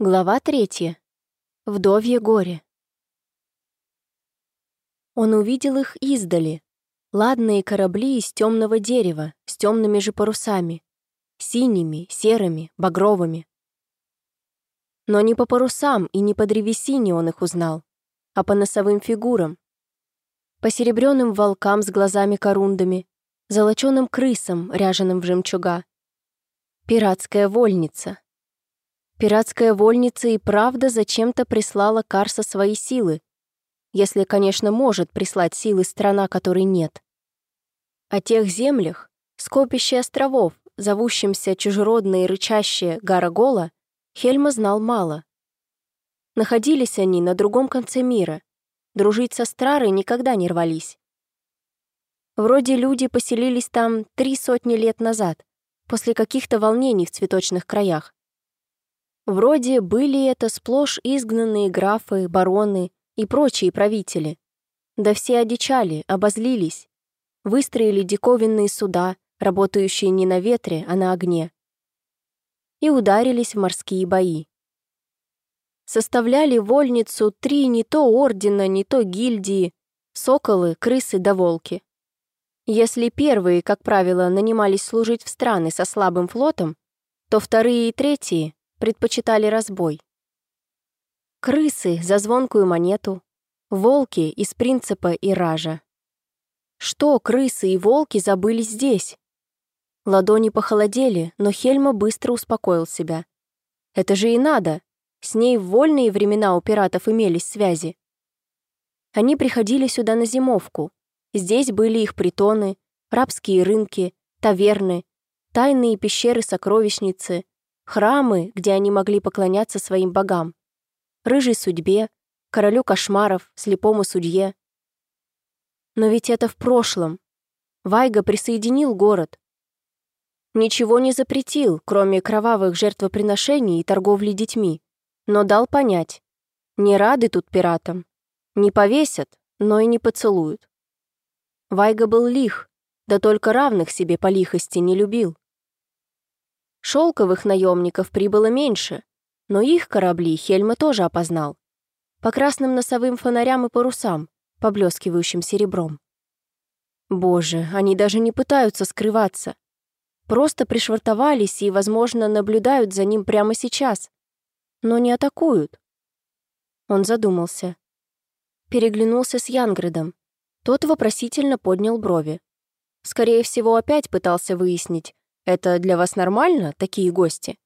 Глава третья. Вдовье горе. Он увидел их издали. Ладные корабли из темного дерева, с темными же парусами. Синими, серыми, багровыми. Но не по парусам и не по древесине он их узнал, а по носовым фигурам. По серебряным волкам с глазами-корундами, золоченым крысам, ряженым в жемчуга. Пиратская вольница, Пиратская вольница и правда зачем-то прислала Карса свои силы, если, конечно, может прислать силы страна, которой нет. О тех землях, скопище островов, зовущимся чужеродные рычащие Гарагола, Хельма знал мало. Находились они на другом конце мира, дружить со Страрой никогда не рвались. Вроде люди поселились там три сотни лет назад, после каких-то волнений в цветочных краях. Вроде были это сплошь изгнанные графы, бароны и прочие правители. Да все одичали, обозлились. Выстроили диковинные суда, работающие не на ветре, а на огне. И ударились в морские бои. Составляли вольницу три не то ордена, не то гильдии, соколы, крысы да волки. Если первые, как правило, нанимались служить в страны со слабым флотом, то вторые и третьи предпочитали разбой. Крысы за звонкую монету, волки из принципа и ража. Что крысы и волки забыли здесь? Ладони похолодели, но Хельма быстро успокоил себя. Это же и надо. С ней в вольные времена у пиратов имелись связи. Они приходили сюда на зимовку. Здесь были их притоны, рабские рынки, таверны, тайные пещеры-сокровищницы, храмы, где они могли поклоняться своим богам, рыжей судьбе, королю кошмаров, слепому судье. Но ведь это в прошлом. Вайга присоединил город. Ничего не запретил, кроме кровавых жертвоприношений и торговли детьми, но дал понять, не рады тут пиратам, не повесят, но и не поцелуют. Вайга был лих, да только равных себе по лихости не любил. Шелковых наемников прибыло меньше, но их корабли Хельма тоже опознал. По красным носовым фонарям и парусам, поблескивающим серебром. Боже, они даже не пытаются скрываться. Просто пришвартовались и, возможно, наблюдают за ним прямо сейчас. Но не атакуют. Он задумался. Переглянулся с Янградом. Тот вопросительно поднял брови. Скорее всего, опять пытался выяснить, это для вас нормально, такие гости?»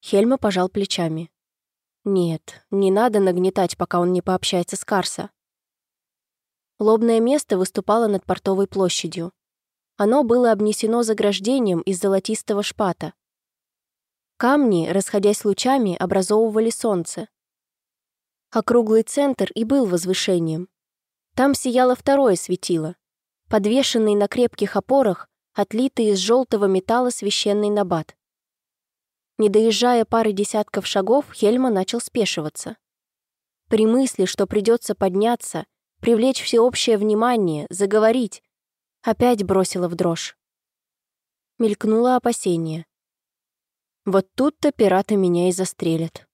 Хельма пожал плечами. «Нет, не надо нагнетать, пока он не пообщается с Карса». Лобное место выступало над портовой площадью. Оно было обнесено заграждением из золотистого шпата. Камни, расходясь лучами, образовывали солнце. Округлый центр и был возвышением. Там сияло второе светило. Подвешенный на крепких опорах, отлитый из желтого металла священный набат. Не доезжая пары десятков шагов, Хельма начал спешиваться. При мысли, что придется подняться, привлечь всеобщее внимание, заговорить, опять бросила в дрожь. Мелькнуло опасение. Вот тут-то пираты меня и застрелят.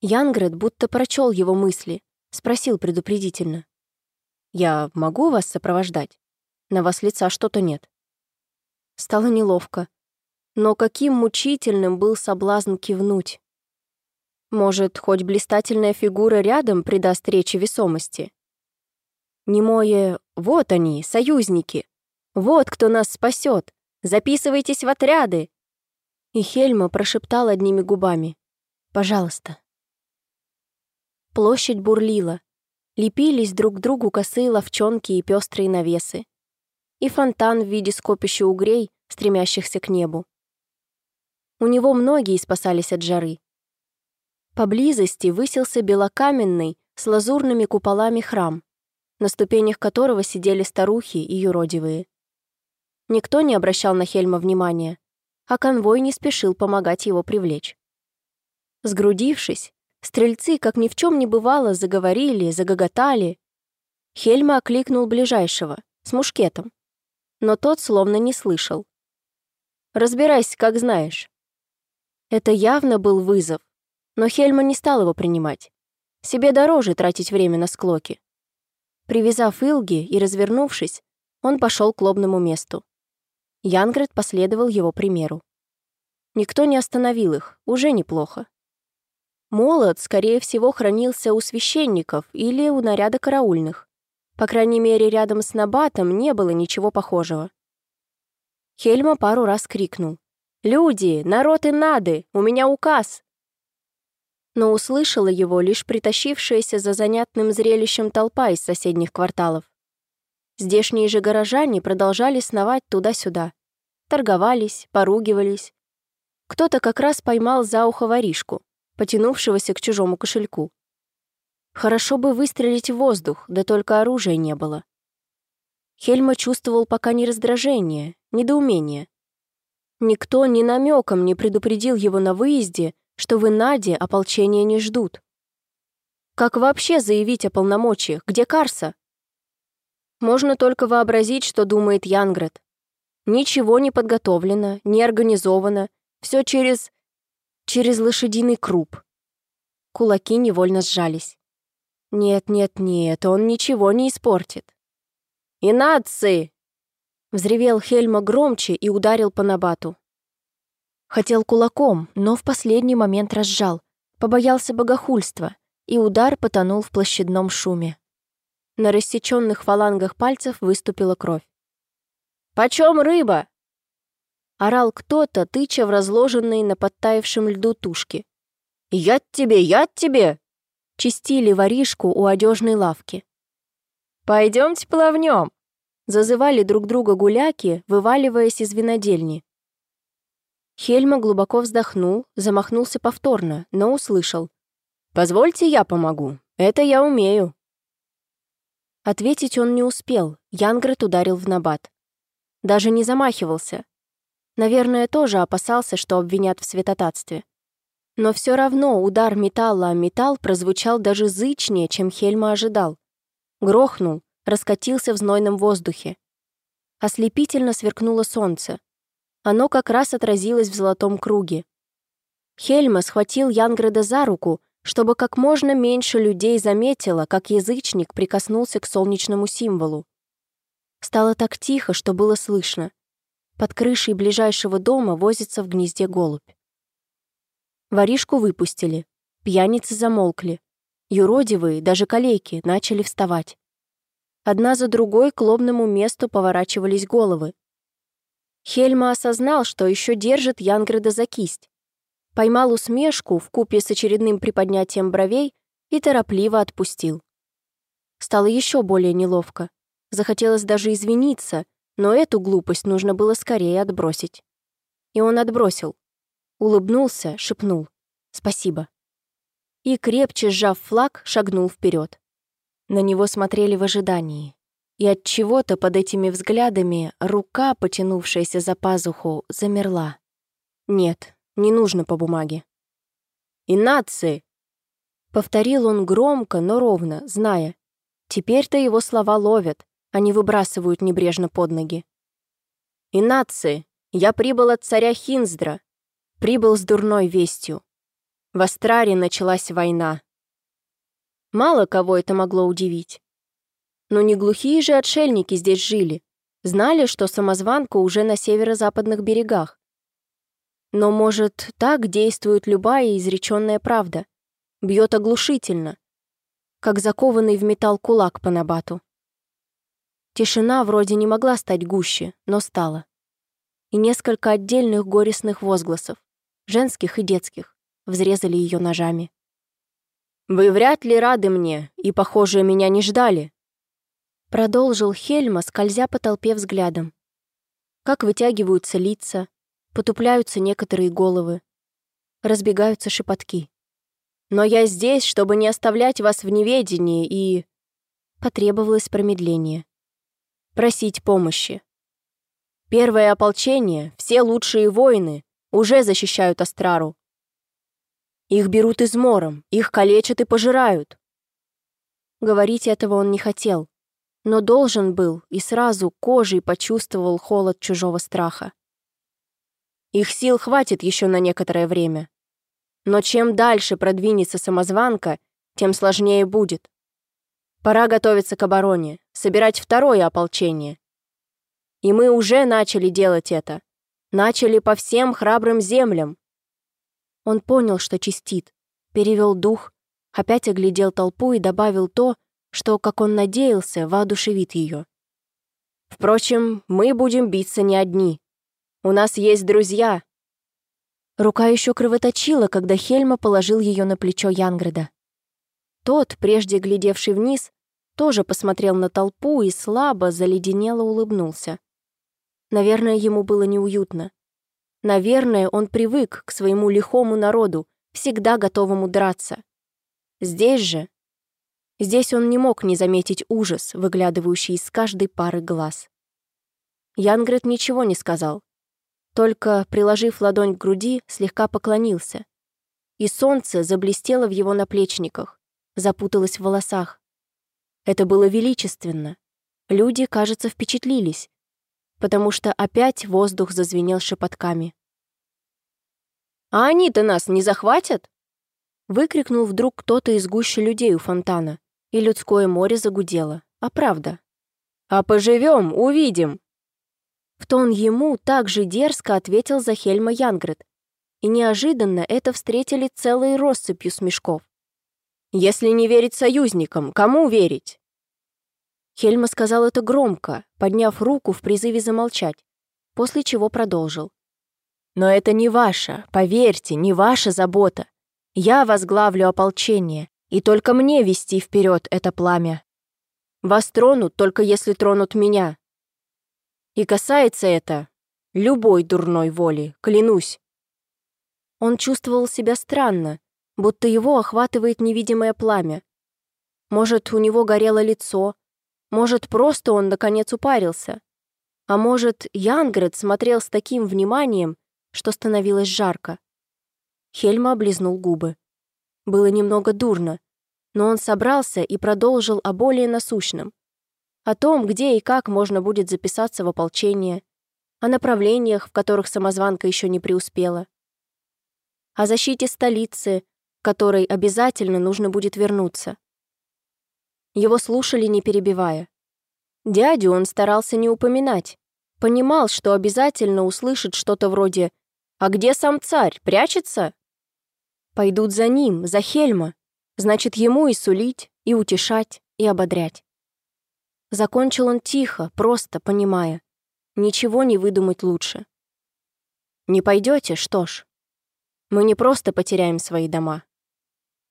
Янгрет будто прочел его мысли, спросил предупредительно. «Я могу вас сопровождать? На вас лица что-то нет». Стало неловко. Но каким мучительным был соблазн кивнуть. Может, хоть блистательная фигура рядом придаст речи весомости? Немое «Вот они, союзники! Вот кто нас спасет! Записывайтесь в отряды!» И Хельма прошептал одними губами «Пожалуйста». Площадь бурлила. Лепились друг к другу косые ловчонки и пестрые навесы и фонтан в виде скопища угрей, стремящихся к небу. У него многие спасались от жары. Поблизости высился белокаменный с лазурными куполами храм, на ступенях которого сидели старухи и юродивые. Никто не обращал на Хельма внимания, а конвой не спешил помогать его привлечь. Сгрудившись, стрельцы, как ни в чем не бывало, заговорили, загоготали. Хельма окликнул ближайшего, с мушкетом но тот словно не слышал. «Разбирайся, как знаешь». Это явно был вызов. Но Хельма не стал его принимать. Себе дороже тратить время на склоки. Привязав Илги и развернувшись, он пошел к лобному месту. Янгрет последовал его примеру. Никто не остановил их, уже неплохо. Молот, скорее всего, хранился у священников или у наряда караульных. По крайней мере, рядом с Набатом не было ничего похожего. Хельма пару раз крикнул. «Люди! Народ и нады! У меня указ!» Но услышала его лишь притащившаяся за занятным зрелищем толпа из соседних кварталов. Здешние же горожане продолжали сновать туда-сюда. Торговались, поругивались. Кто-то как раз поймал за ухо воришку потянувшегося к чужому кошельку. Хорошо бы выстрелить в воздух, да только оружия не было. Хельма чувствовал пока не раздражение, недоумение. Никто ни намеком не предупредил его на выезде, что в Инаде ополчения не ждут. Как вообще заявить о полномочиях? Где Карса? Можно только вообразить, что думает Янград. Ничего не подготовлено, не организовано, все через через лошадиный круп. Кулаки невольно сжались. Нет, нет, нет, он ничего не испортит. «Инадцы!» Взревел Хельма громче и ударил по набату. Хотел кулаком, но в последний момент разжал, побоялся богохульства, и удар потонул в площадном шуме. На рассеченных фалангах пальцев выступила кровь. «Почем рыба?» орал кто-то, тыча в разложенные на подтаявшем льду тушки. «Я тебе, я тебе!» Чистили воришку у одежной лавки. «Пойдемте плавнем!» зазывали друг друга гуляки, вываливаясь из винодельни. Хельма глубоко вздохнул, замахнулся повторно, но услышал. «Позвольте, я помогу. Это я умею». Ответить он не успел, Янгрет ударил в набат. Даже не замахивался, Наверное, тоже опасался, что обвинят в святотатстве. Но все равно удар металла о металл прозвучал даже зычнее, чем Хельма ожидал. Грохнул, раскатился в знойном воздухе. Ослепительно сверкнуло солнце. Оно как раз отразилось в золотом круге. Хельма схватил Янгреда за руку, чтобы как можно меньше людей заметило, как язычник прикоснулся к солнечному символу. Стало так тихо, что было слышно. Под крышей ближайшего дома возится в гнезде голубь. Воришку выпустили, пьяницы замолкли. Юродивые, даже калейки, начали вставать. Одна за другой к лобному месту поворачивались головы. Хельма осознал, что еще держит Янгреда за кисть. Поймал усмешку в купе с очередным приподнятием бровей и торопливо отпустил. Стало еще более неловко. Захотелось даже извиниться, но эту глупость нужно было скорее отбросить. И он отбросил. Улыбнулся, шепнул «Спасибо». И, крепче сжав флаг, шагнул вперед. На него смотрели в ожидании. И от чего-то под этими взглядами рука, потянувшаяся за пазуху, замерла. Нет, не нужно по бумаге. «И нации!» Повторил он громко, но ровно, зная. Теперь-то его слова ловят, они выбрасывают небрежно под ноги. «И нации, я прибыл от царя Хинздра. Прибыл с дурной вестью. В Астраре началась война. Мало кого это могло удивить. Но не глухие же отшельники здесь жили. Знали, что самозванка уже на северо-западных берегах. Но, может, так действует любая изреченная правда. Бьет оглушительно, как закованный в металл кулак по набату. Тишина вроде не могла стать гуще, но стала. И несколько отдельных горестных возгласов, женских и детских, взрезали ее ножами. «Вы вряд ли рады мне, и, похоже, меня не ждали», продолжил Хельма, скользя по толпе взглядом. Как вытягиваются лица, потупляются некоторые головы, разбегаются шепотки. «Но я здесь, чтобы не оставлять вас в неведении и...» Потребовалось промедление просить помощи. Первое ополчение, все лучшие воины, уже защищают Астрару. Их берут измором, их калечат и пожирают. Говорить этого он не хотел, но должен был и сразу кожей почувствовал холод чужого страха. Их сил хватит еще на некоторое время. Но чем дальше продвинется самозванка, тем сложнее будет. Пора готовиться к обороне, собирать второе ополчение. И мы уже начали делать это. Начали по всем храбрым землям. Он понял, что чистит, перевел дух, опять оглядел толпу и добавил то, что, как он надеялся, воодушевит ее. Впрочем, мы будем биться не одни. У нас есть друзья. Рука еще кровоточила, когда Хельма положил ее на плечо Янгреда. Тот, прежде глядевший вниз, тоже посмотрел на толпу и слабо, заледенело улыбнулся. Наверное, ему было неуютно. Наверное, он привык к своему лихому народу, всегда готовому драться. Здесь же... Здесь он не мог не заметить ужас, выглядывающий из каждой пары глаз. Янгрет ничего не сказал. Только, приложив ладонь к груди, слегка поклонился. И солнце заблестело в его наплечниках запуталась в волосах. Это было величественно. Люди, кажется, впечатлились, потому что опять воздух зазвенел шепотками. «А они-то нас не захватят?» Выкрикнул вдруг кто-то из гущи людей у фонтана, и людское море загудело. А правда? «А поживем, увидим!» В тон ему так же дерзко ответил Захельма Янгрет, и неожиданно это встретили целой россыпью смешков. Если не верить союзникам, кому верить? Хельма сказал это громко, подняв руку в призыве замолчать, после чего продолжил. Но это не ваша, поверьте, не ваша забота. Я возглавлю ополчение, и только мне вести вперед это пламя. Вас тронут, только если тронут меня. И касается это любой дурной воли, клянусь. Он чувствовал себя странно, будто его охватывает невидимое пламя. Может, у него горело лицо, может, просто он, наконец, упарился. А может, Янгрет смотрел с таким вниманием, что становилось жарко. Хельма облизнул губы. Было немного дурно, но он собрался и продолжил о более насущном. О том, где и как можно будет записаться в ополчение, о направлениях, в которых самозванка еще не преуспела, о защите столицы, которой обязательно нужно будет вернуться. Его слушали, не перебивая. Дядю он старался не упоминать. Понимал, что обязательно услышит что-то вроде «А где сам царь? Прячется?» Пойдут за ним, за Хельма. Значит, ему и сулить, и утешать, и ободрять. Закончил он тихо, просто, понимая. Ничего не выдумать лучше. Не пойдете, что ж. Мы не просто потеряем свои дома.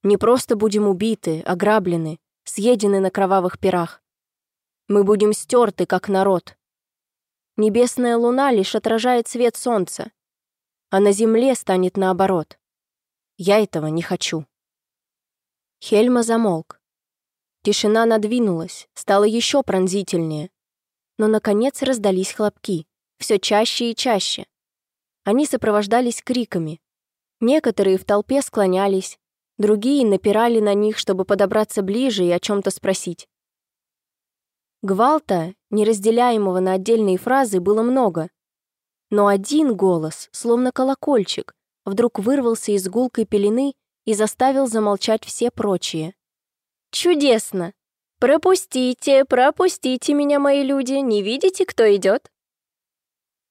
Не просто будем убиты, ограблены, съедены на кровавых пирах. Мы будем стерты, как народ. Небесная луна лишь отражает свет солнца, а на земле станет наоборот. Я этого не хочу. Хельма замолк. Тишина надвинулась, стала еще пронзительнее. Но, наконец, раздались хлопки, все чаще и чаще. Они сопровождались криками. Некоторые в толпе склонялись, Другие напирали на них, чтобы подобраться ближе и о чем-то спросить. Гвалта, неразделяемого на отдельные фразы, было много. Но один голос, словно колокольчик, вдруг вырвался из гулкой пелены и заставил замолчать все прочие. «Чудесно! Пропустите, пропустите меня, мои люди, не видите, кто идет?»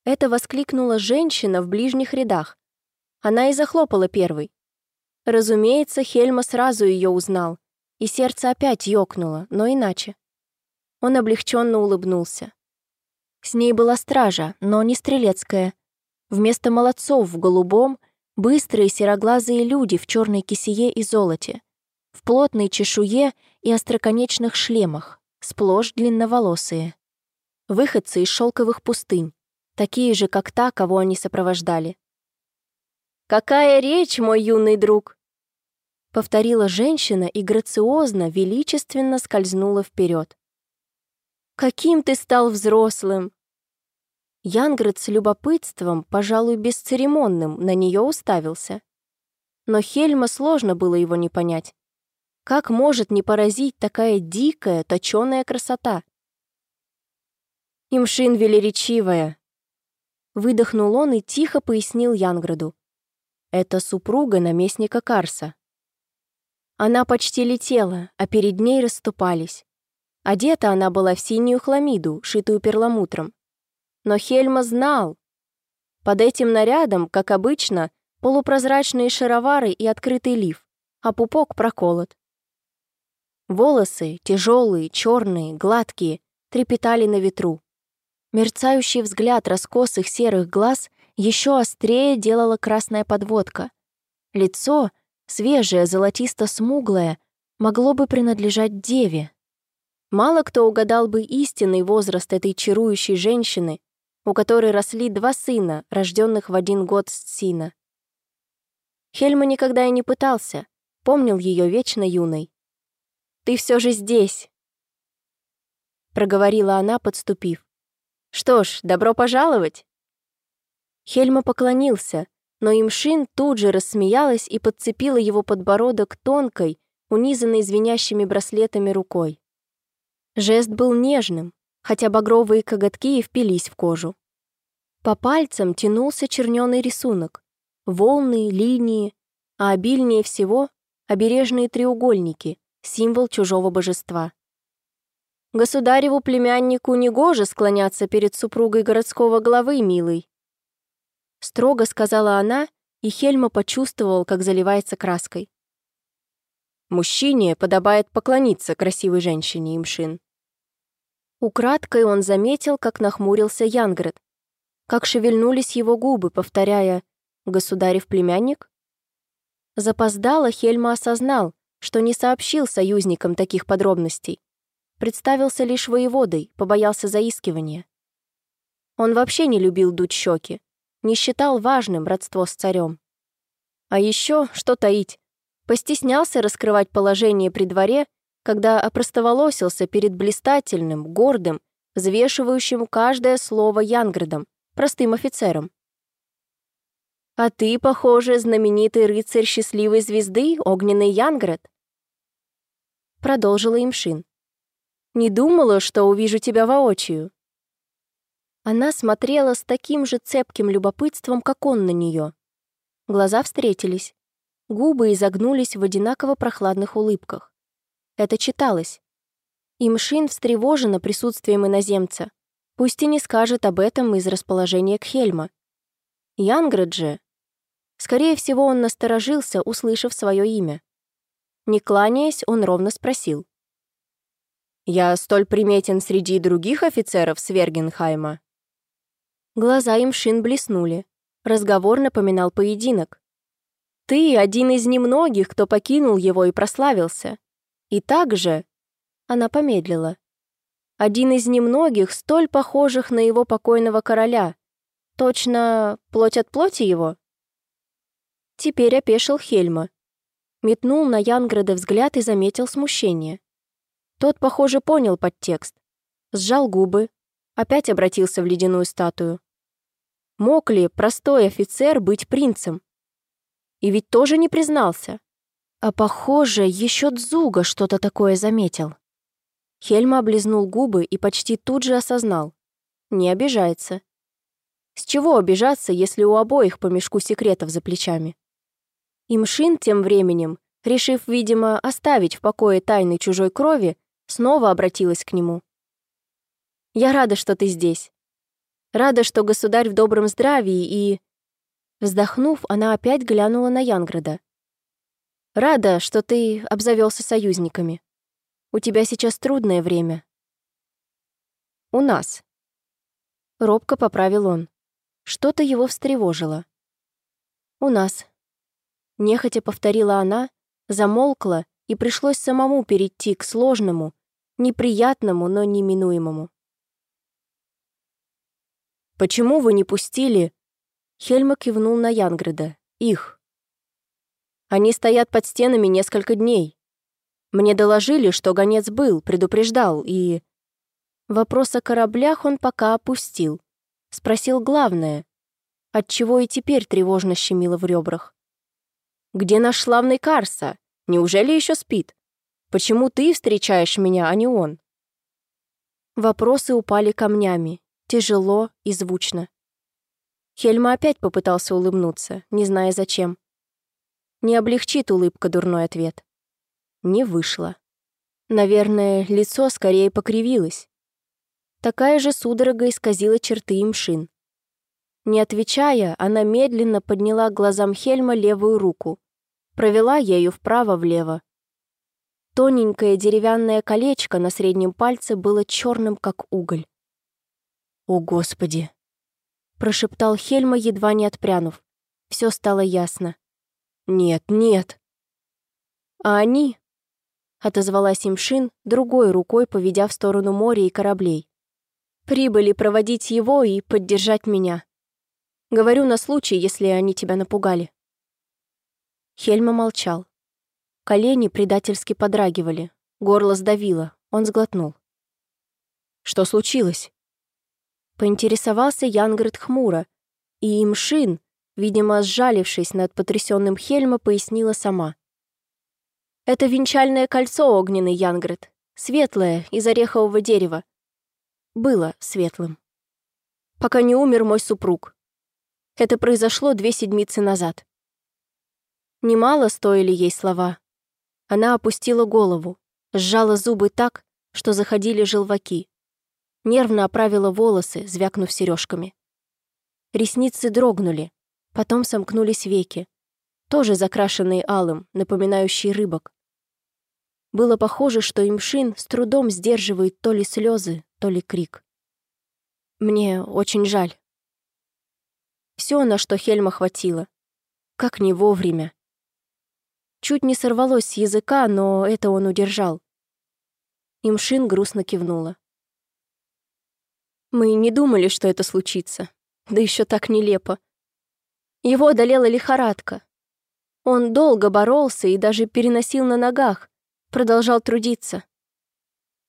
Это воскликнула женщина в ближних рядах. Она и захлопала первой. Разумеется, Хельма сразу ее узнал, и сердце опять ёкнуло, но иначе. Он облегченно улыбнулся. С ней была стража, но не стрелецкая. Вместо молодцов в голубом — быстрые сероглазые люди в черной кисее и золоте, в плотной чешуе и остроконечных шлемах, сплошь длинноволосые. Выходцы из шелковых пустынь, такие же, как та, кого они сопровождали. «Какая речь, мой юный друг!» Повторила женщина и грациозно, величественно скользнула вперед. «Каким ты стал взрослым!» Янград с любопытством, пожалуй, бесцеремонным, на нее уставился. Но Хельма сложно было его не понять. Как может не поразить такая дикая, точеная красота? «Имшин велеречивая!» Выдохнул он и тихо пояснил Янграду. Это супруга наместника Карса. Она почти летела, а перед ней расступались. Одета она была в синюю хламиду, шитую перламутром. Но Хельма знал. Под этим нарядом, как обычно, полупрозрачные шаровары и открытый лиф, а пупок проколот. Волосы, тяжелые, черные, гладкие, трепетали на ветру. Мерцающий взгляд раскосых серых глаз еще острее делала красная подводка. Лицо, свежее, золотисто-смуглое, могло бы принадлежать деве. Мало кто угадал бы истинный возраст этой чарующей женщины, у которой росли два сына, рожденных в один год с Сина. Хельма никогда и не пытался, помнил ее вечно юной. «Ты все же здесь!» Проговорила она, подступив. «Что ж, добро пожаловать!» Хельма поклонился, но Имшин тут же рассмеялась и подцепила его подбородок тонкой, унизанной звенящими браслетами рукой. Жест был нежным, хотя багровые коготки и впились в кожу. По пальцам тянулся черненый рисунок, волны, линии, а обильнее всего — обережные треугольники, символ чужого божества. Государеву племяннику негоже склоняться перед супругой городского главы, милый. Строго сказала она, и Хельма почувствовал, как заливается краской. Мужчине подобает поклониться красивой женщине, Имшин. Украдкой он заметил, как нахмурился Янград, как шевельнулись его губы, повторяя «Государев племянник?». Запоздало Хельма осознал, что не сообщил союзникам таких подробностей. Представился лишь воеводой, побоялся заискивания. Он вообще не любил дуть щеки, не считал важным родство с царем. А еще, что таить, постеснялся раскрывать положение при дворе, когда опростоволосился перед блистательным, гордым, взвешивающим каждое слово Янградом, простым офицером. «А ты, похоже, знаменитый рыцарь счастливой звезды, огненный Янград», продолжила Имшин. Не думала, что увижу тебя воочию». Она смотрела с таким же цепким любопытством, как он на нее. Глаза встретились. Губы изогнулись в одинаково прохладных улыбках. Это читалось. Имшин встревожена присутствием иноземца. Пусть и не скажет об этом из расположения к Хельма. Же... Скорее всего, он насторожился, услышав свое имя. Не кланяясь, он ровно спросил. Я столь приметен среди других офицеров Свергенхайма». Глаза им шин блеснули. Разговор напоминал поединок. «Ты один из немногих, кто покинул его и прославился. И также...» Она помедлила. «Один из немногих, столь похожих на его покойного короля. Точно плоть от плоти его?» Теперь опешил Хельма. Метнул на Янграда взгляд и заметил смущение. Тот, похоже, понял подтекст. Сжал губы, опять обратился в ледяную статую. Мог ли простой офицер быть принцем? И ведь тоже не признался. А похоже, еще Дзуга что-то такое заметил. Хельма облизнул губы и почти тут же осознал. Не обижается. С чего обижаться, если у обоих по мешку секретов за плечами? Имшин тем временем, решив, видимо, оставить в покое тайны чужой крови, снова обратилась к нему. «Я рада, что ты здесь. Рада, что государь в добром здравии и...» Вздохнув, она опять глянула на Янграда. «Рада, что ты обзавелся союзниками. У тебя сейчас трудное время». «У нас». Робко поправил он. Что-то его встревожило. «У нас». Нехотя повторила она, замолкла, и пришлось самому перейти к сложному, неприятному, но неминуемому. «Почему вы не пустили?» Хельма кивнул на Янгреда. «Их. Они стоят под стенами несколько дней. Мне доложили, что гонец был, предупреждал, и...» Вопрос о кораблях он пока опустил. Спросил главное, отчего и теперь тревожно щемило в ребрах. «Где наш славный Карса? Неужели еще спит?» Почему ты встречаешь меня, а не он?» Вопросы упали камнями, тяжело и звучно. Хельма опять попытался улыбнуться, не зная зачем. Не облегчит улыбка дурной ответ. Не вышло. Наверное, лицо скорее покривилось. Такая же судорога исказила черты имшин. Не отвечая, она медленно подняла глазам Хельма левую руку, провела ею вправо-влево. Тоненькое деревянное колечко на среднем пальце было черным, как уголь. «О, Господи!» — прошептал Хельма, едва не отпрянув. Все стало ясно. «Нет, нет!» А они, — отозвалась Имшин, другой рукой поведя в сторону моря и кораблей. «Прибыли проводить его и поддержать меня. Говорю на случай, если они тебя напугали». Хельма молчал. Колени предательски подрагивали, горло сдавило, он сглотнул. «Что случилось?» Поинтересовался Янгрид хмуро, и Имшин, видимо, сжалившись над потрясенным Хельма, пояснила сама. «Это венчальное кольцо, огненный Янгрид, светлое, из орехового дерева. Было светлым. Пока не умер мой супруг. Это произошло две седмицы назад. Немало стоили ей слова. Она опустила голову, сжала зубы так, что заходили желваки. Нервно оправила волосы, звякнув сережками. Ресницы дрогнули, потом сомкнулись веки, тоже закрашенные алым, напоминающие рыбок. Было похоже, что Имшин с трудом сдерживает то ли слезы, то ли крик. «Мне очень жаль». Все, на что Хельма хватило. Как не вовремя. Чуть не сорвалось с языка, но это он удержал. Имшин грустно кивнула. Мы не думали, что это случится. Да еще так нелепо. Его одолела лихорадка. Он долго боролся и даже переносил на ногах, продолжал трудиться.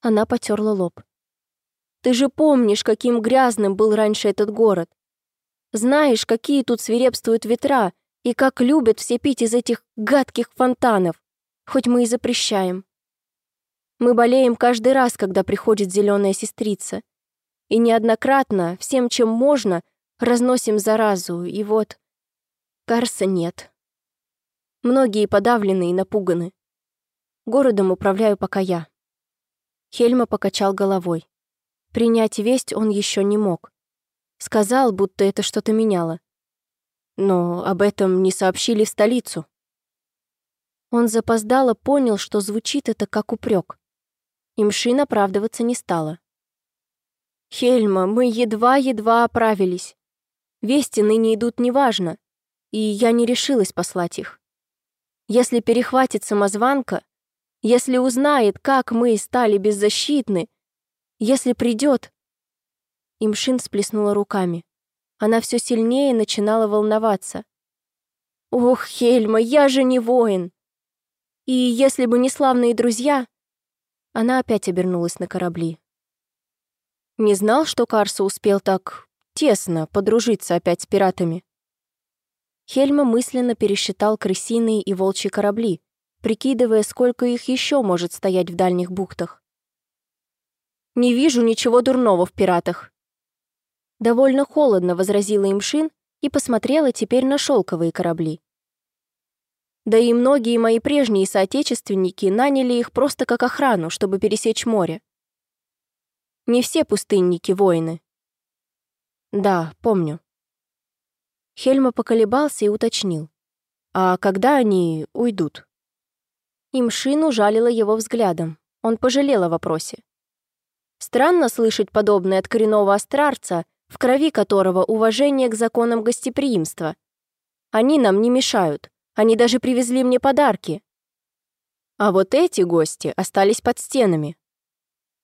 Она потерла лоб. Ты же помнишь, каким грязным был раньше этот город. Знаешь, какие тут свирепствуют ветра, и как любят все пить из этих гадких фонтанов, хоть мы и запрещаем. Мы болеем каждый раз, когда приходит зеленая сестрица. И неоднократно, всем, чем можно, разносим заразу, и вот... Карса нет. Многие подавлены и напуганы. Городом управляю пока я. Хельма покачал головой. Принять весть он еще не мог. Сказал, будто это что-то меняло но об этом не сообщили в столицу. Он запоздало понял, что звучит это как упрек. Имшин оправдываться не стала. «Хельма, мы едва-едва оправились. Вести ныне идут неважно, и я не решилась послать их. Если перехватит самозванка, если узнает, как мы стали беззащитны, если придет...» Имшин сплеснула руками. Она все сильнее начинала волноваться. «Ох, Хельма, я же не воин!» И если бы не славные друзья... Она опять обернулась на корабли. Не знал, что Карса успел так тесно подружиться опять с пиратами. Хельма мысленно пересчитал крысиные и волчьи корабли, прикидывая, сколько их еще может стоять в дальних бухтах. «Не вижу ничего дурного в пиратах», Довольно холодно возразила Имшин и посмотрела теперь на шелковые корабли. Да и многие мои прежние соотечественники наняли их просто как охрану, чтобы пересечь море. Не все пустынники воины. Да, помню. Хельма поколебался и уточнил. А когда они уйдут? Имшин ужалила его взглядом. Он пожалел о вопросе. Странно слышать подобное от коренного астрарца, в крови которого уважение к законам гостеприимства. Они нам не мешают, они даже привезли мне подарки. А вот эти гости остались под стенами.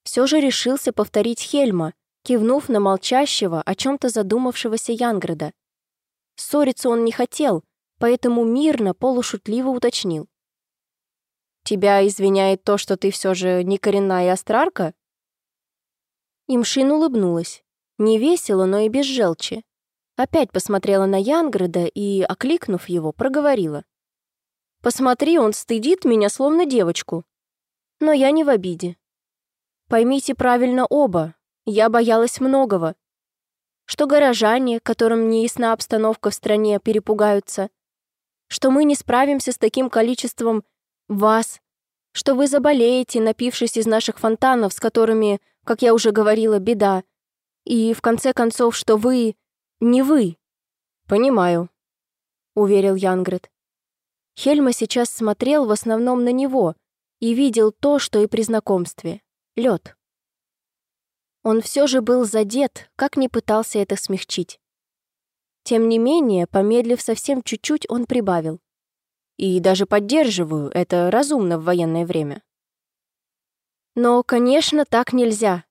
Все же решился повторить Хельма, кивнув на молчащего, о чем-то задумавшегося Янграда. Ссориться он не хотел, поэтому мирно, полушутливо уточнил. «Тебя извиняет то, что ты все же не коренная астрарка?» Имшин улыбнулась. Не весело, но и без желчи. Опять посмотрела на Янграда и, окликнув его, проговорила. «Посмотри, он стыдит меня, словно девочку. Но я не в обиде. Поймите правильно оба, я боялась многого. что горожане, которым не ясна обстановка в стране, перепугаются, что мы не справимся с таким количеством вас, что вы заболеете, напившись из наших фонтанов, с которыми, как я уже говорила, беда, и, в конце концов, что вы не вы. Понимаю, уверил Янгрет. Хельма сейчас смотрел в основном на него и видел то, что и при знакомстве — лед. Он все же был задет, как не пытался это смягчить. Тем не менее, помедлив совсем чуть-чуть, он прибавил. И даже поддерживаю, это разумно в военное время. Но, конечно, так нельзя.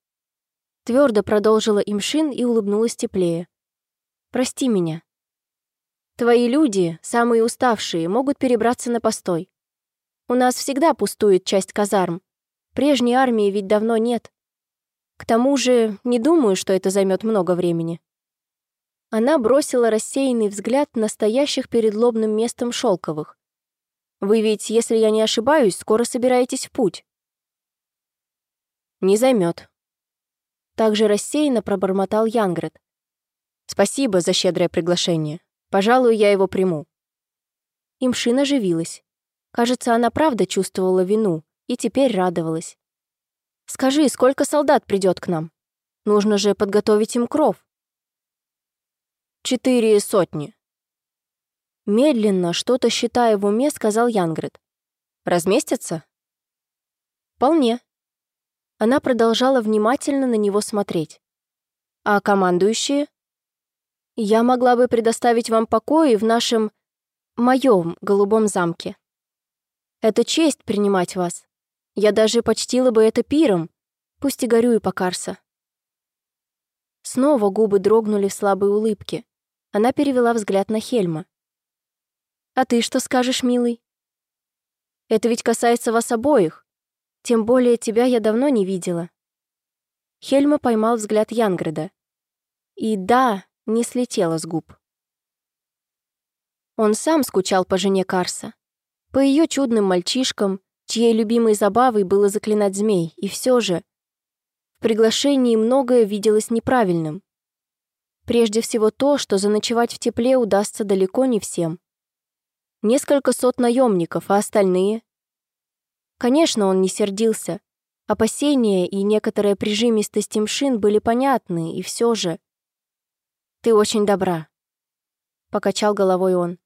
Твердо продолжила Имшин и улыбнулась теплее. Прости меня. Твои люди, самые уставшие, могут перебраться на постой. У нас всегда пустует часть казарм. Прежней армии ведь давно нет. К тому же, не думаю, что это займет много времени. Она бросила рассеянный взгляд на стоящих перед лобным местом шелковых. «Вы ведь, если я не ошибаюсь, скоро собираетесь в путь?» «Не займет». Также рассеянно пробормотал Янгрет. «Спасибо за щедрое приглашение. Пожалуй, я его приму». Имшин оживилась. Кажется, она правда чувствовала вину и теперь радовалась. Скажи, сколько солдат придет к нам? Нужно же подготовить им кров. Четыре сотни. Медленно, что-то считая в уме, сказал Янгрет. Разместятся? Вполне. Она продолжала внимательно на него смотреть. А командующие? Я могла бы предоставить вам покои в нашем... моем голубом замке. Это честь принимать вас. Я даже почтила бы это пиром, пусть и горюю по Карса. Снова губы дрогнули в слабой улыбке. Она перевела взгляд на Хельма. «А ты что скажешь, милый?» «Это ведь касается вас обоих. Тем более тебя я давно не видела». Хельма поймал взгляд Янгреда. И да, не слетела с губ. Он сам скучал по жене Карса, по ее чудным мальчишкам, чьей любимой забавой было заклинать змей, и все же в приглашении многое виделось неправильным. Прежде всего то, что заночевать в тепле удастся далеко не всем. Несколько сот наемников, а остальные? Конечно, он не сердился. Опасения и некоторая прижимистость Имшин были понятны, и все же... «Ты очень добра», — покачал головой он.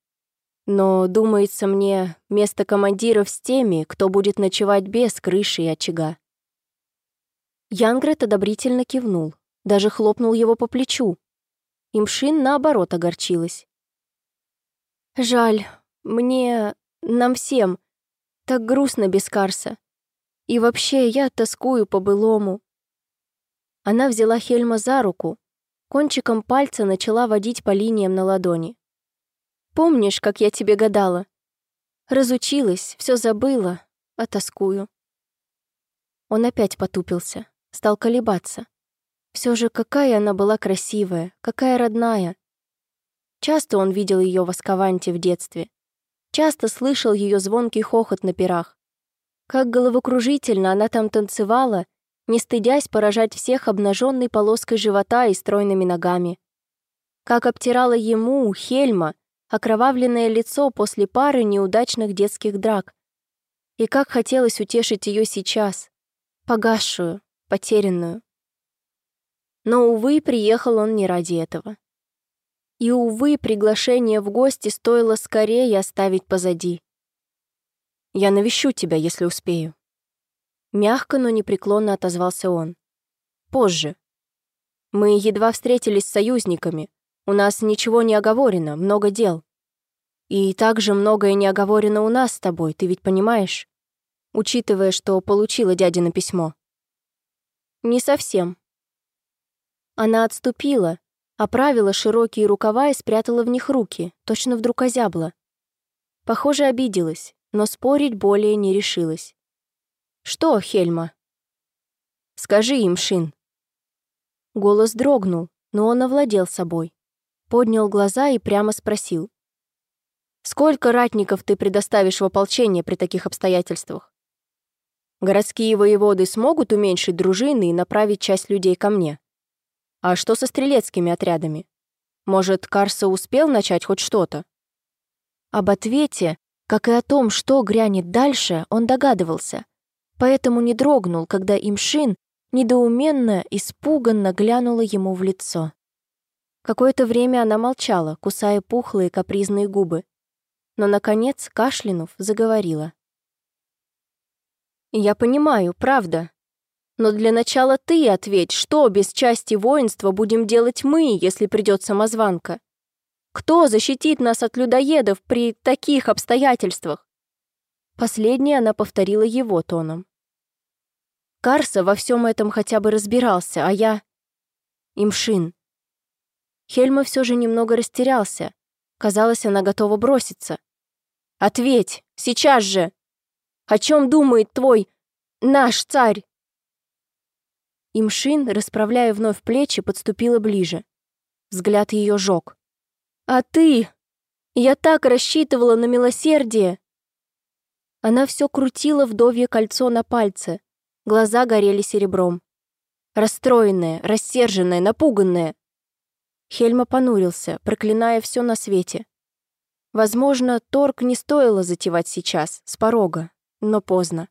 Но, думается мне, место командиров с теми, кто будет ночевать без крыши и очага. Янгрет одобрительно кивнул, даже хлопнул его по плечу. Имшин, наоборот, огорчилась. «Жаль, мне... нам всем. Так грустно без Карса. И вообще, я тоскую по-былому». Она взяла Хельма за руку, кончиком пальца начала водить по линиям на ладони. Помнишь, как я тебе гадала? Разучилась, все забыла, а тоскую. Он опять потупился, стал колебаться. Все же какая она была красивая, какая родная. Часто он видел ее в Аскаванте в детстве. Часто слышал ее звонкий хохот на пирах. Как головокружительно она там танцевала, не стыдясь поражать всех обнаженной полоской живота и стройными ногами. Как обтирала ему, Хельма, окровавленное лицо после пары неудачных детских драк. И как хотелось утешить ее сейчас, погасшую, потерянную. Но, увы, приехал он не ради этого. И, увы, приглашение в гости стоило скорее оставить позади. «Я навещу тебя, если успею». Мягко, но непреклонно отозвался он. «Позже. Мы едва встретились с союзниками, у нас ничего не оговорено, много дел. И также многое не оговорено у нас с тобой, ты ведь понимаешь? Учитывая, что получила дядина письмо. Не совсем. Она отступила, оправила широкие рукава и спрятала в них руки, точно вдруг озябла. Похоже, обиделась, но спорить более не решилась. «Что, Хельма?» «Скажи им, Шин». Голос дрогнул, но он овладел собой поднял глаза и прямо спросил. «Сколько ратников ты предоставишь в ополчение при таких обстоятельствах? Городские воеводы смогут уменьшить дружины и направить часть людей ко мне? А что со стрелецкими отрядами? Может, Карса успел начать хоть что-то? Об ответе, как и о том, что грянет дальше, он догадывался, поэтому не дрогнул, когда Имшин недоуменно, испуганно глянула ему в лицо. Какое-то время она молчала, кусая пухлые капризные губы, но, наконец, кашлянув, заговорила. «Я понимаю, правда. Но для начала ты ответь, что без части воинства будем делать мы, если придет самозванка? Кто защитит нас от людоедов при таких обстоятельствах?» Последнее она повторила его тоном. Карса во всем этом хотя бы разбирался, а я... Имшин. Хельма все же немного растерялся. Казалось, она готова броситься. «Ответь! Сейчас же! О чем думает твой... наш царь?» Имшин, расправляя вновь плечи, подступила ближе. Взгляд ее жёг. «А ты? Я так рассчитывала на милосердие!» Она все крутила вдовье кольцо на пальце. Глаза горели серебром. Расстроенная, рассерженная, напуганная. Хельма понурился, проклиная все на свете. Возможно, торг не стоило затевать сейчас, с порога, но поздно.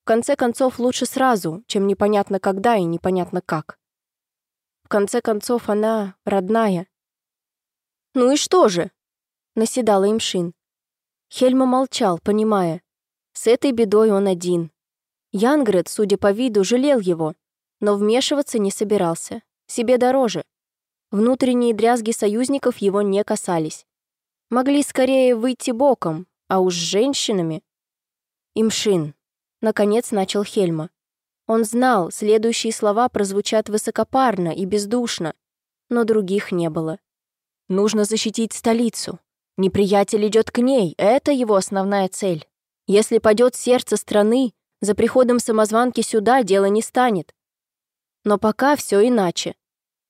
В конце концов, лучше сразу, чем непонятно когда и непонятно как. В конце концов, она родная. «Ну и что же?» — наседала Имшин. Хельма молчал, понимая. С этой бедой он один. Янгрет, судя по виду, жалел его, но вмешиваться не собирался. Себе дороже. Внутренние дрязги союзников его не касались. Могли скорее выйти боком, а уж с женщинами... Имшин. Наконец начал Хельма. Он знал, следующие слова прозвучат высокопарно и бездушно, но других не было. Нужно защитить столицу. Неприятель идет к ней, это его основная цель. Если падет сердце страны, за приходом самозванки сюда дело не станет. Но пока все иначе.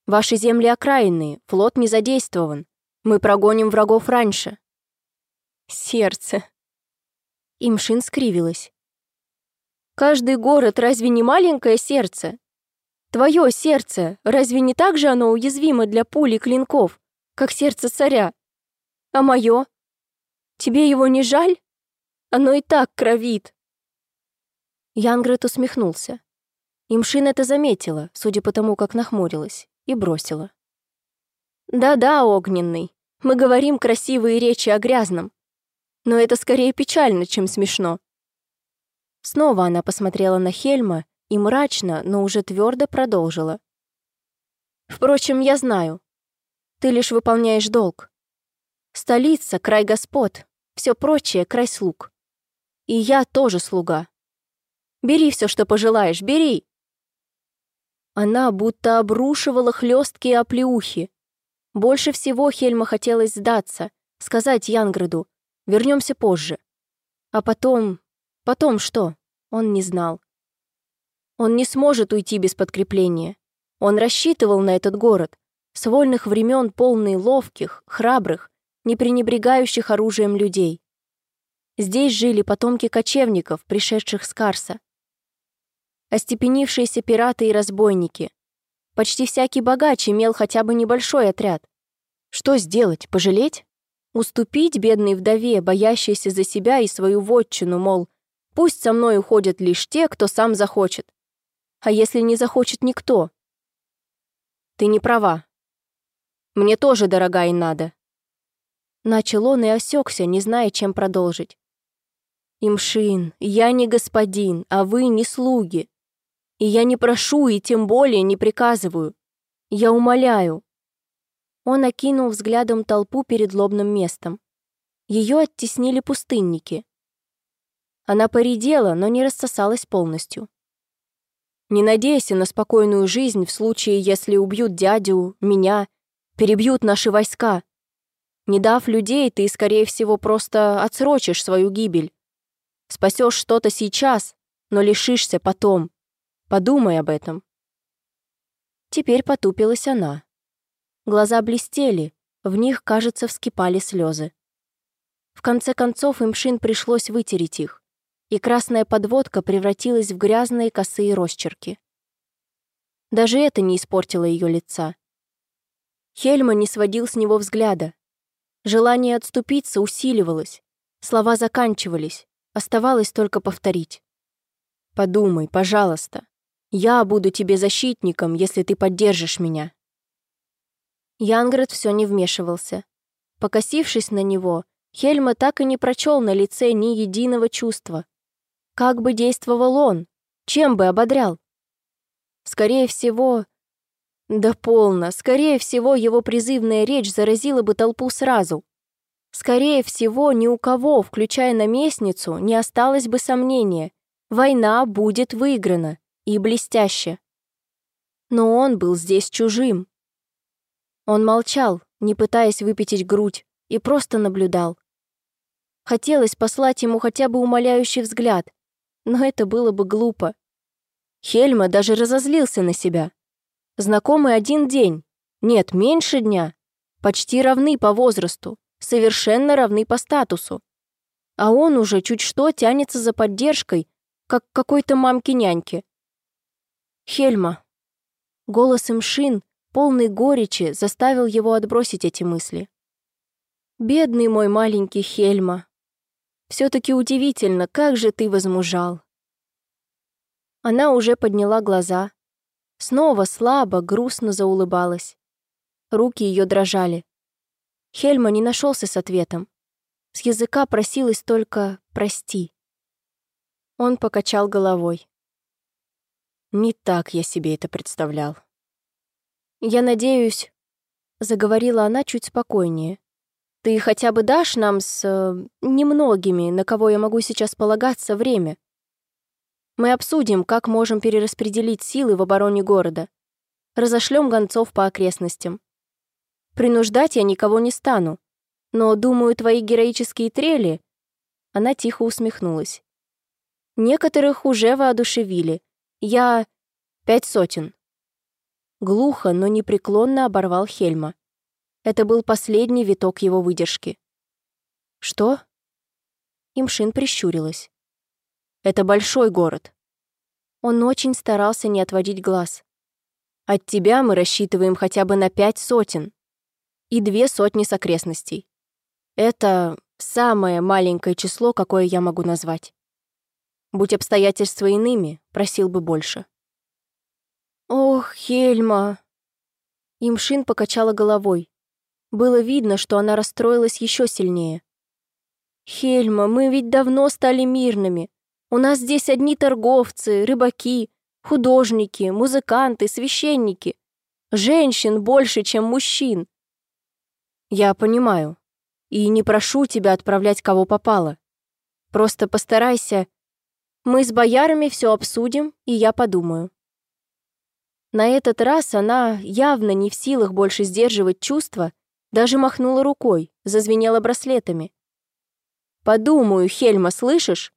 Ваши земли окраинные, флот не задействован. Мы прогоним врагов раньше. Сердце. Имшин скривилась. Каждый город разве не маленькое сердце? Твое сердце, разве не так же оно уязвимо для пули клинков, как сердце царя? А мое? Тебе его не жаль? Оно и так кровит. Янгрет усмехнулся. Имшин это заметила, судя по тому, как нахмурилась, и бросила. «Да-да, огненный, мы говорим красивые речи о грязном. Но это скорее печально, чем смешно». Снова она посмотрела на Хельма и мрачно, но уже твердо продолжила. «Впрочем, я знаю. Ты лишь выполняешь долг. Столица — край господ, все прочее — край слуг. И я тоже слуга. Бери все, что пожелаешь, бери!» Она будто обрушивала хлесткие оплеухи. Больше всего Хельма хотелось сдаться, сказать Янграду «вернемся позже». А потом... потом что? Он не знал. Он не сможет уйти без подкрепления. Он рассчитывал на этот город, с вольных времен полный ловких, храбрых, не пренебрегающих оружием людей. Здесь жили потомки кочевников, пришедших с Карса остепенившиеся пираты и разбойники. Почти всякий богач имел хотя бы небольшой отряд. Что сделать, пожалеть? Уступить бедной вдове, боящейся за себя и свою вотчину, мол, пусть со мной уходят лишь те, кто сам захочет. А если не захочет никто? Ты не права. Мне тоже дорога и надо. Начал он и осекся, не зная, чем продолжить. «Имшин, я не господин, а вы не слуги. И я не прошу и тем более не приказываю. Я умоляю». Он окинул взглядом толпу перед лобным местом. Ее оттеснили пустынники. Она поредела, но не рассосалась полностью. Не надейся на спокойную жизнь в случае, если убьют дядю, меня, перебьют наши войска. Не дав людей, ты, скорее всего, просто отсрочишь свою гибель. Спасешь что-то сейчас, но лишишься потом. Подумай об этом». Теперь потупилась она. Глаза блестели, в них, кажется, вскипали слезы. В конце концов Имшин пришлось вытереть их, и красная подводка превратилась в грязные косые росчерки. Даже это не испортило ее лица. Хельма не сводил с него взгляда. Желание отступиться усиливалось. Слова заканчивались. Оставалось только повторить. «Подумай, пожалуйста. Я буду тебе защитником, если ты поддержишь меня». Янград все не вмешивался. Покосившись на него, Хельма так и не прочел на лице ни единого чувства. Как бы действовал он? Чем бы ободрял? Скорее всего... Да полно, скорее всего, его призывная речь заразила бы толпу сразу. Скорее всего, ни у кого, включая наместницу, не осталось бы сомнения. Война будет выиграна, и блестяще. Но он был здесь чужим. Он молчал, не пытаясь выпятить грудь, и просто наблюдал. Хотелось послать ему хотя бы умоляющий взгляд, но это было бы глупо. Хельма даже разозлился на себя. Знакомый один день, нет, меньше дня, почти равны по возрасту, совершенно равны по статусу. А он уже чуть что тянется за поддержкой, как какой-то мамки-няньки. Хельма. Голос Имшин, полный горечи, заставил его отбросить эти мысли. «Бедный мой маленький Хельма, все-таки удивительно, как же ты возмужал. Она уже подняла глаза. Снова слабо, грустно заулыбалась. Руки ее дрожали. Хельма не нашелся с ответом. С языка просилось только «прости». Он покачал головой. Не так я себе это представлял. «Я надеюсь...» — заговорила она чуть спокойнее. Ты хотя бы дашь нам с... Э, немногими, на кого я могу сейчас полагаться, время? Мы обсудим, как можем перераспределить силы в обороне города. Разошлем гонцов по окрестностям. Принуждать я никого не стану. Но, думаю, твои героические трели...» Она тихо усмехнулась. «Некоторых уже воодушевили. Я... пять сотен». Глухо, но непреклонно оборвал Хельма. Это был последний виток его выдержки. «Что?» Имшин прищурилась. «Это большой город». Он очень старался не отводить глаз. «От тебя мы рассчитываем хотя бы на пять сотен и две сотни с окрестностей. Это самое маленькое число, какое я могу назвать. Будь обстоятельства иными, просил бы больше». «Ох, Хельма!» Имшин покачала головой, было видно, что она расстроилась еще сильнее. «Хельма, мы ведь давно стали мирными. У нас здесь одни торговцы, рыбаки, художники, музыканты, священники. Женщин больше, чем мужчин». «Я понимаю. И не прошу тебя отправлять кого попало. Просто постарайся. Мы с боярами все обсудим, и я подумаю». На этот раз она, явно не в силах больше сдерживать чувства, даже махнула рукой, зазвенела браслетами. «Подумаю, Хельма, слышишь?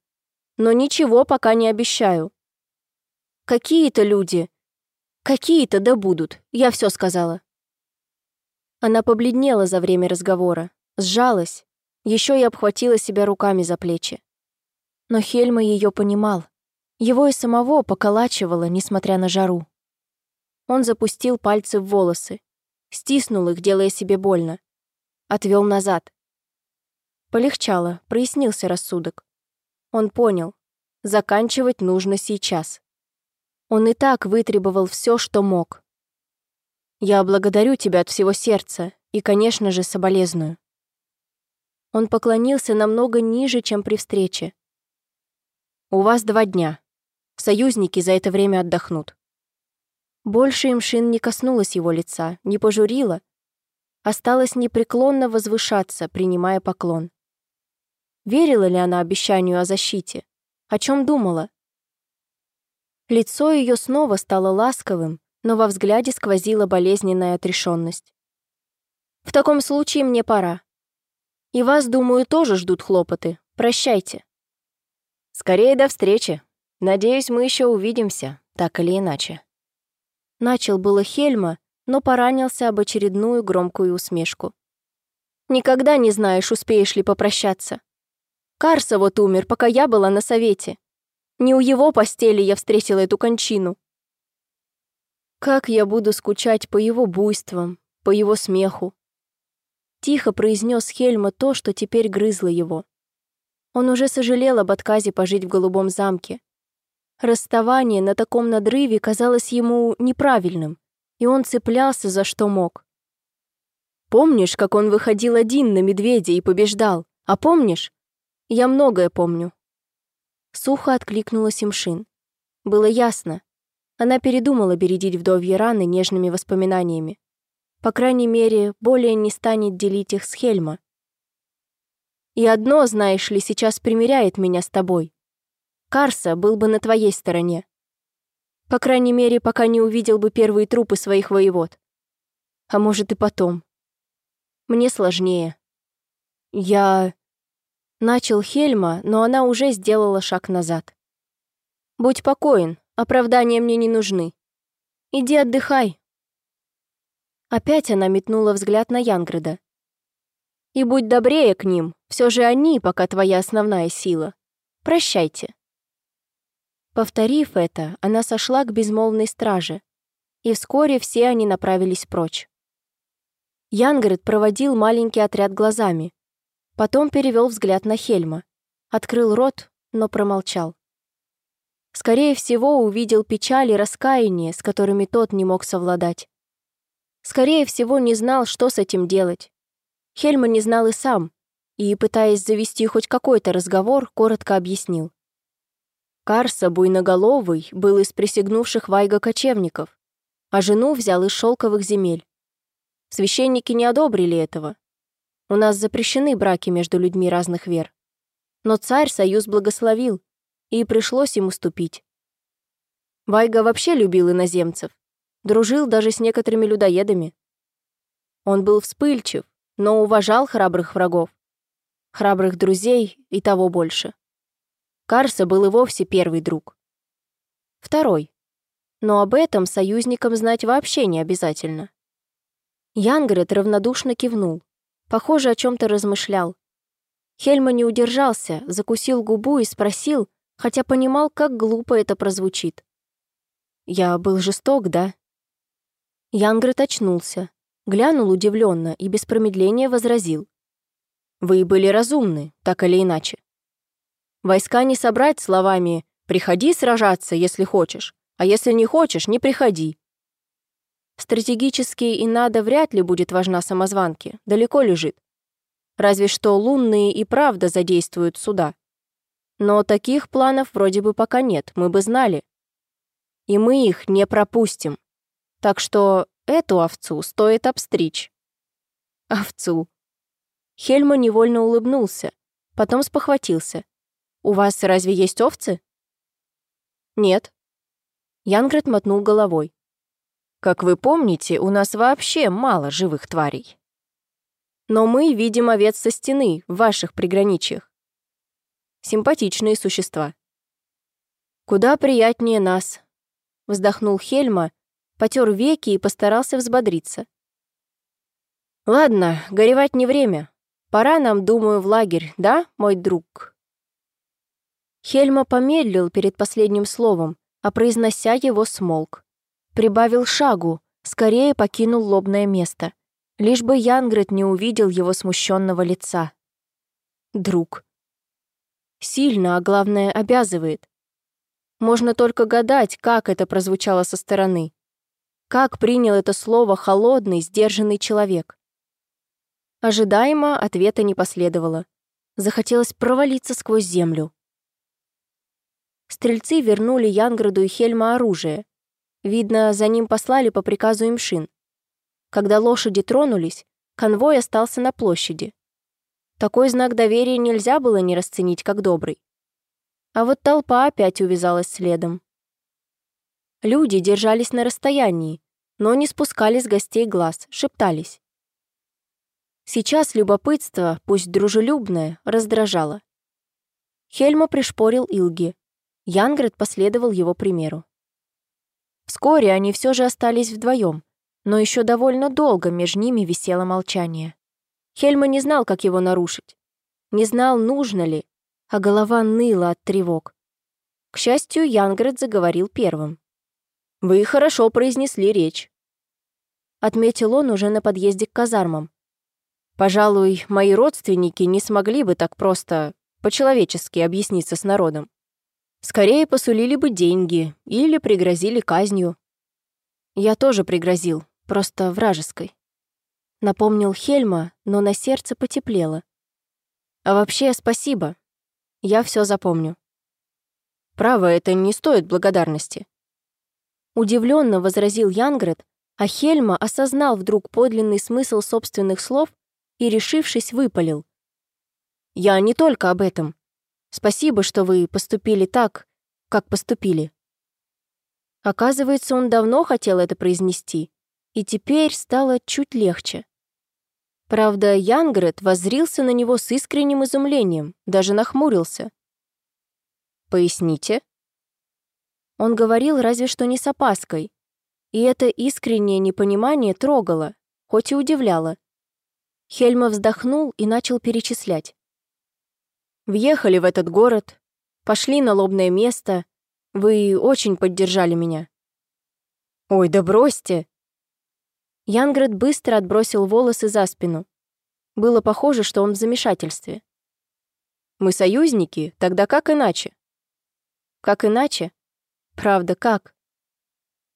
Но ничего пока не обещаю. Какие-то люди, какие-то да будут, я все сказала». Она побледнела за время разговора, сжалась, еще и обхватила себя руками за плечи. Но Хельма ее понимал. Его и самого поколачивало, несмотря на жару. Он запустил пальцы в волосы, стиснул их, делая себе больно. Отвел назад. Полегчало, прояснился рассудок. Он понял, заканчивать нужно сейчас. Он и так вытребовал все, что мог. «Я благодарю тебя от всего сердца и, конечно же, соболезную». Он поклонился намного ниже, чем при встрече. «У вас два дня. Союзники за это время отдохнут. Больше Имшин не коснулась его лица, не пожурила. Осталось непреклонно возвышаться, принимая поклон. Верила ли она обещанию о защите? О чем думала? Лицо ее снова стало ласковым, но во взгляде сквозила болезненная отрешенность. «В таком случае мне пора. И вас, думаю, тоже ждут хлопоты. Прощайте». «Скорее до встречи. Надеюсь, мы еще увидимся, так или иначе». Начал было Хельма, но поранился об очередную громкую усмешку. «Никогда не знаешь, успеешь ли попрощаться. Карса вот умер, пока я была на совете. Не у его постели я встретила эту кончину». Как я буду скучать по его буйствам, по его смеху. Тихо произнес Хельма то, что теперь грызло его. Он уже сожалел об отказе пожить в голубом замке. Расставание на таком надрыве казалось ему неправильным, и он цеплялся за что мог. Помнишь, как он выходил один на медведя и побеждал? А помнишь? Я многое помню. Сухо откликнулась Имшин. Было ясно. Она передумала бередить вдовьи раны нежными воспоминаниями. По крайней мере, более не станет делить их с Хельма. И одно, знаешь ли, сейчас примиряет меня с тобой. Карса был бы на твоей стороне. По крайней мере, пока не увидел бы первые трупы своих воевод. А может и потом. Мне сложнее. Я... Начал Хельма, но она уже сделала шаг назад. Будь покоен, оправдания мне не нужны. Иди отдыхай. Опять она метнула взгляд на Янграда. И будь добрее к ним, все же они пока твоя основная сила. Прощайте. Повторив это, она сошла к безмолвной страже, и вскоре все они направились прочь. Янгрид проводил маленький отряд глазами, потом перевел взгляд на Хельма, открыл рот, но промолчал. Скорее всего, увидел печаль и раскаяние, с которыми тот не мог совладать. Скорее всего, не знал, что с этим делать. Хельма не знал и сам, и, пытаясь завести хоть какой-то разговор, коротко объяснил. Карса Буйноголовый был из присягнувших Вайга кочевников, а жену взял из шелковых земель. Священники не одобрили этого. У нас запрещены браки между людьми разных вер. Но царь союз благословил, и пришлось ему ступить. Вайга вообще любил иноземцев, дружил даже с некоторыми людоедами. Он был вспыльчив, но уважал храбрых врагов, храбрых друзей и того больше. Карса был и вовсе первый друг. Второй. Но об этом союзникам знать вообще не обязательно. Янгрет равнодушно кивнул. Похоже, о чем-то размышлял. Хельма не удержался, закусил губу и спросил, хотя понимал, как глупо это прозвучит. «Я был жесток, да?» Янгрет очнулся, глянул удивленно и без промедления возразил. «Вы были разумны, так или иначе. Войска не собрать словами «приходи сражаться, если хочешь, а если не хочешь, не приходи». Стратегически и надо вряд ли будет важна самозванке, далеко лежит. Разве что лунные и правда задействуют суда. Но таких планов вроде бы пока нет, мы бы знали. И мы их не пропустим. Так что эту овцу стоит обстричь. Овцу. Хельма невольно улыбнулся, потом спохватился. «У вас разве есть овцы?» «Нет». Янгрет мотнул головой. «Как вы помните, у нас вообще мало живых тварей. Но мы видим овец со стены, в ваших приграничьях. Симпатичные существа». «Куда приятнее нас», — вздохнул Хельма, потер веки и постарался взбодриться. «Ладно, горевать не время. Пора нам, думаю, в лагерь, да, мой друг?» Хельма помедлил перед последним словом, а произнося его смолк. Прибавил шагу, скорее покинул лобное место, лишь бы Янгрет не увидел его смущенного лица. Друг. Сильно, а главное, обязывает. Можно только гадать, как это прозвучало со стороны. Как принял это слово холодный, сдержанный человек. Ожидаемо ответа не последовало. Захотелось провалиться сквозь землю. Стрельцы вернули Янграду и Хельма оружие. Видно, за ним послали по приказу Имшин. Когда лошади тронулись, конвой остался на площади. Такой знак доверия нельзя было не расценить как добрый. А вот толпа опять увязалась следом. Люди держались на расстоянии, но не спускали с гостей глаз, шептались. Сейчас любопытство, пусть дружелюбное, раздражало. Хельма пришпорил Илги, Янгрет последовал его примеру. Вскоре они все же остались вдвоем, но еще довольно долго между ними висело молчание. Хельма не знал, как его нарушить. Не знал, нужно ли, а голова ныла от тревог. К счастью, Янгрет заговорил первым. Вы хорошо произнесли речь. Отметил он уже на подъезде к казармам. Пожалуй, мои родственники не смогли бы так просто по-человечески объясниться с народом. Скорее посулили бы деньги или пригрозили казнью. Я тоже пригрозил, просто вражеской. Напомнил Хельма, но на сердце потеплело. А вообще, спасибо. Я все запомню. Право, это не стоит благодарности. Удивленно возразил Янгрет, а Хельма осознал вдруг подлинный смысл собственных слов и, решившись, выпалил. «Я не только об этом. Спасибо, что вы поступили так, как поступили». Оказывается, он давно хотел это произнести, и теперь стало чуть легче. Правда, Янгрет воззрился на него с искренним изумлением, даже нахмурился. «Поясните?» Он говорил разве что не с опаской, и это искреннее непонимание трогало, хоть и удивляло. Хельма вздохнул и начал перечислять. «Въехали в этот город, пошли на лобное место, вы очень поддержали меня». «Ой, да бросьте!» Янград быстро отбросил волосы за спину. Было похоже, что он в замешательстве. «Мы союзники, тогда как иначе?» «Как иначе?» «Правда, как?»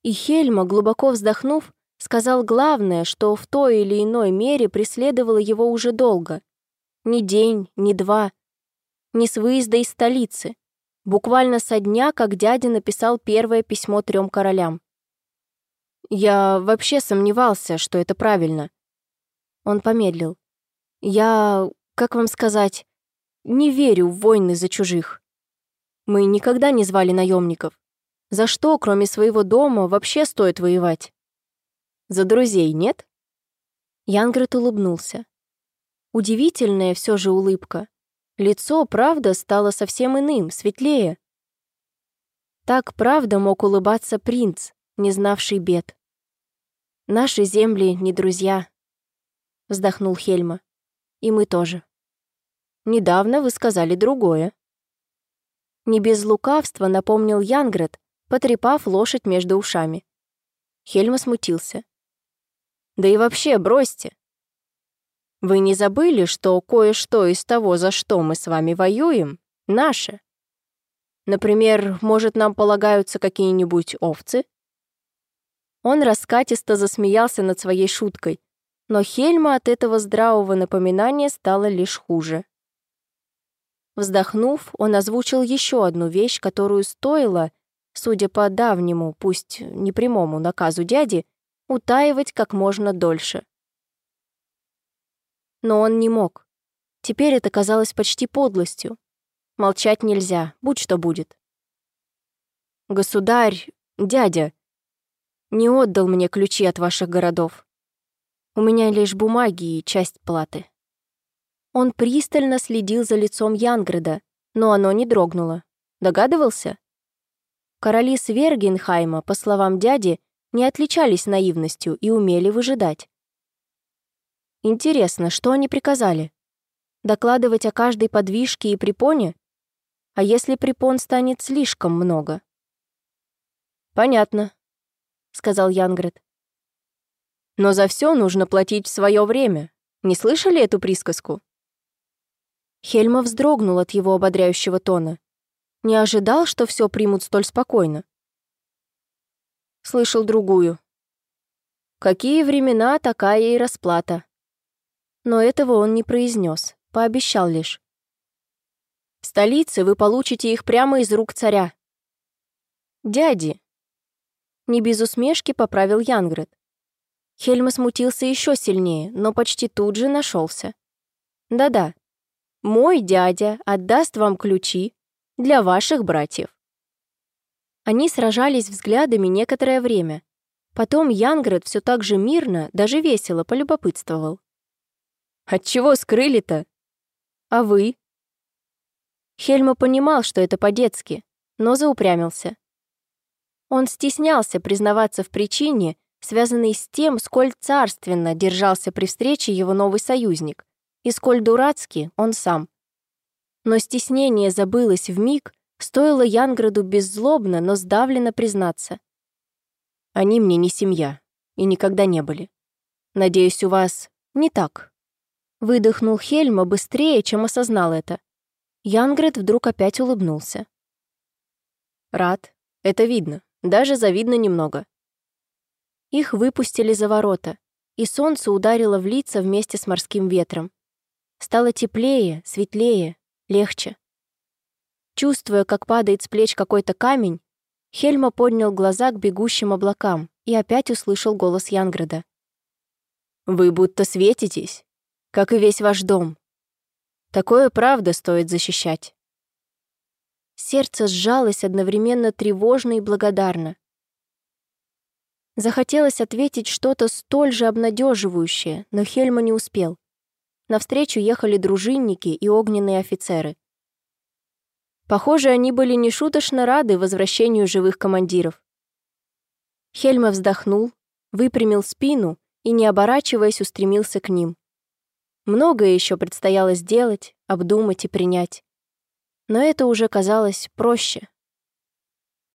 И Хельма, глубоко вздохнув, сказал главное, что в той или иной мере преследовало его уже долго. Ни день, ни два. Ни с выезда из столицы. Буквально со дня, как дядя написал первое письмо трем королям. Я вообще сомневался, что это правильно. Он помедлил. Я, как вам сказать, не верю в войны за чужих. Мы никогда не звали наемников. За что, кроме своего дома, вообще стоит воевать? За друзей, нет? Янгрет улыбнулся. Удивительная все же улыбка. Лицо, правда, стало совсем иным, светлее. Так, правда, мог улыбаться принц, не знавший бед. «Наши земли не друзья», — вздохнул Хельма. «И мы тоже». «Недавно вы сказали другое». Не без лукавства напомнил Янгрет, потрепав лошадь между ушами. Хельма смутился. «Да и вообще, бросьте. Вы не забыли, что кое-что из того, за что мы с вами воюем, наше? Например, может, нам полагаются какие-нибудь овцы?» Он раскатисто засмеялся над своей шуткой, но Хельма от этого здравого напоминания стало лишь хуже. Вздохнув, он озвучил еще одну вещь, которую стоило, судя по давнему, пусть непрямому наказу дяди, утаивать как можно дольше. Но он не мог. Теперь это казалось почти подлостью. Молчать нельзя, будь что будет. «Государь, дядя», не отдал мне ключи от ваших городов. У меня лишь бумаги и часть платы». Он пристально следил за лицом Янгреда, но оно не дрогнуло. Догадывался? Короли Свергенхайма, по словам дяди, не отличались наивностью и умели выжидать. Интересно, что они приказали? Докладывать о каждой подвижке и препоне? А если препон станет слишком много? Понятно, сказал Янгрет. Но за все нужно платить в свое время. Не слышали эту присказку? Хельма вздрогнул от его ободряющего тона. Не ожидал, что все примут столь спокойно. Слышал другую. Какие времена, такая и расплата. Но этого он не произнес, пообещал лишь. В столице вы получите их прямо из рук царя. Дяди, не без усмешки поправил Янгрет. Хельма смутился еще сильнее, но почти тут же нашелся. Да-да, мой дядя отдаст вам ключи для ваших братьев. Они сражались взглядами некоторое время. Потом Янгрет все так же мирно, даже весело полюбопытствовал. «Отчего скрыли-то? А вы?» Хельма понимал, что это по-детски, но заупрямился. Он стеснялся признаваться в причине, связанной с тем, сколь царственно держался при встрече его новый союзник, и сколь дурацки он сам. Но стеснение забылось в миг, стоило Янграду беззлобно, но сдавленно признаться. Они мне не семья и никогда не были. Надеюсь, у вас не так». Выдохнул Хельма быстрее, чем осознал это. Янгрет вдруг опять улыбнулся. «Рад. Это видно. Даже завидно немного». Их выпустили за ворота, и солнце ударило в лица вместе с морским ветром. Стало теплее, светлее, легче. Чувствуя, как падает с плеч какой-то камень, Хельма поднял глаза к бегущим облакам и опять услышал голос Янграда. «Вы будто светитесь, как и весь ваш дом. Такое правда стоит защищать. Сердце сжалось одновременно тревожно и благодарно. Захотелось ответить что-то столь же обнадеживающее, но Хельма не успел. Навстречу ехали дружинники и огненные офицеры. Похоже, они были нешуточно рады возвращению живых командиров. Хельма вздохнул, выпрямил спину и, не оборачиваясь, устремился к ним. Многое еще предстояло сделать, обдумать и принять. Но это уже казалось проще,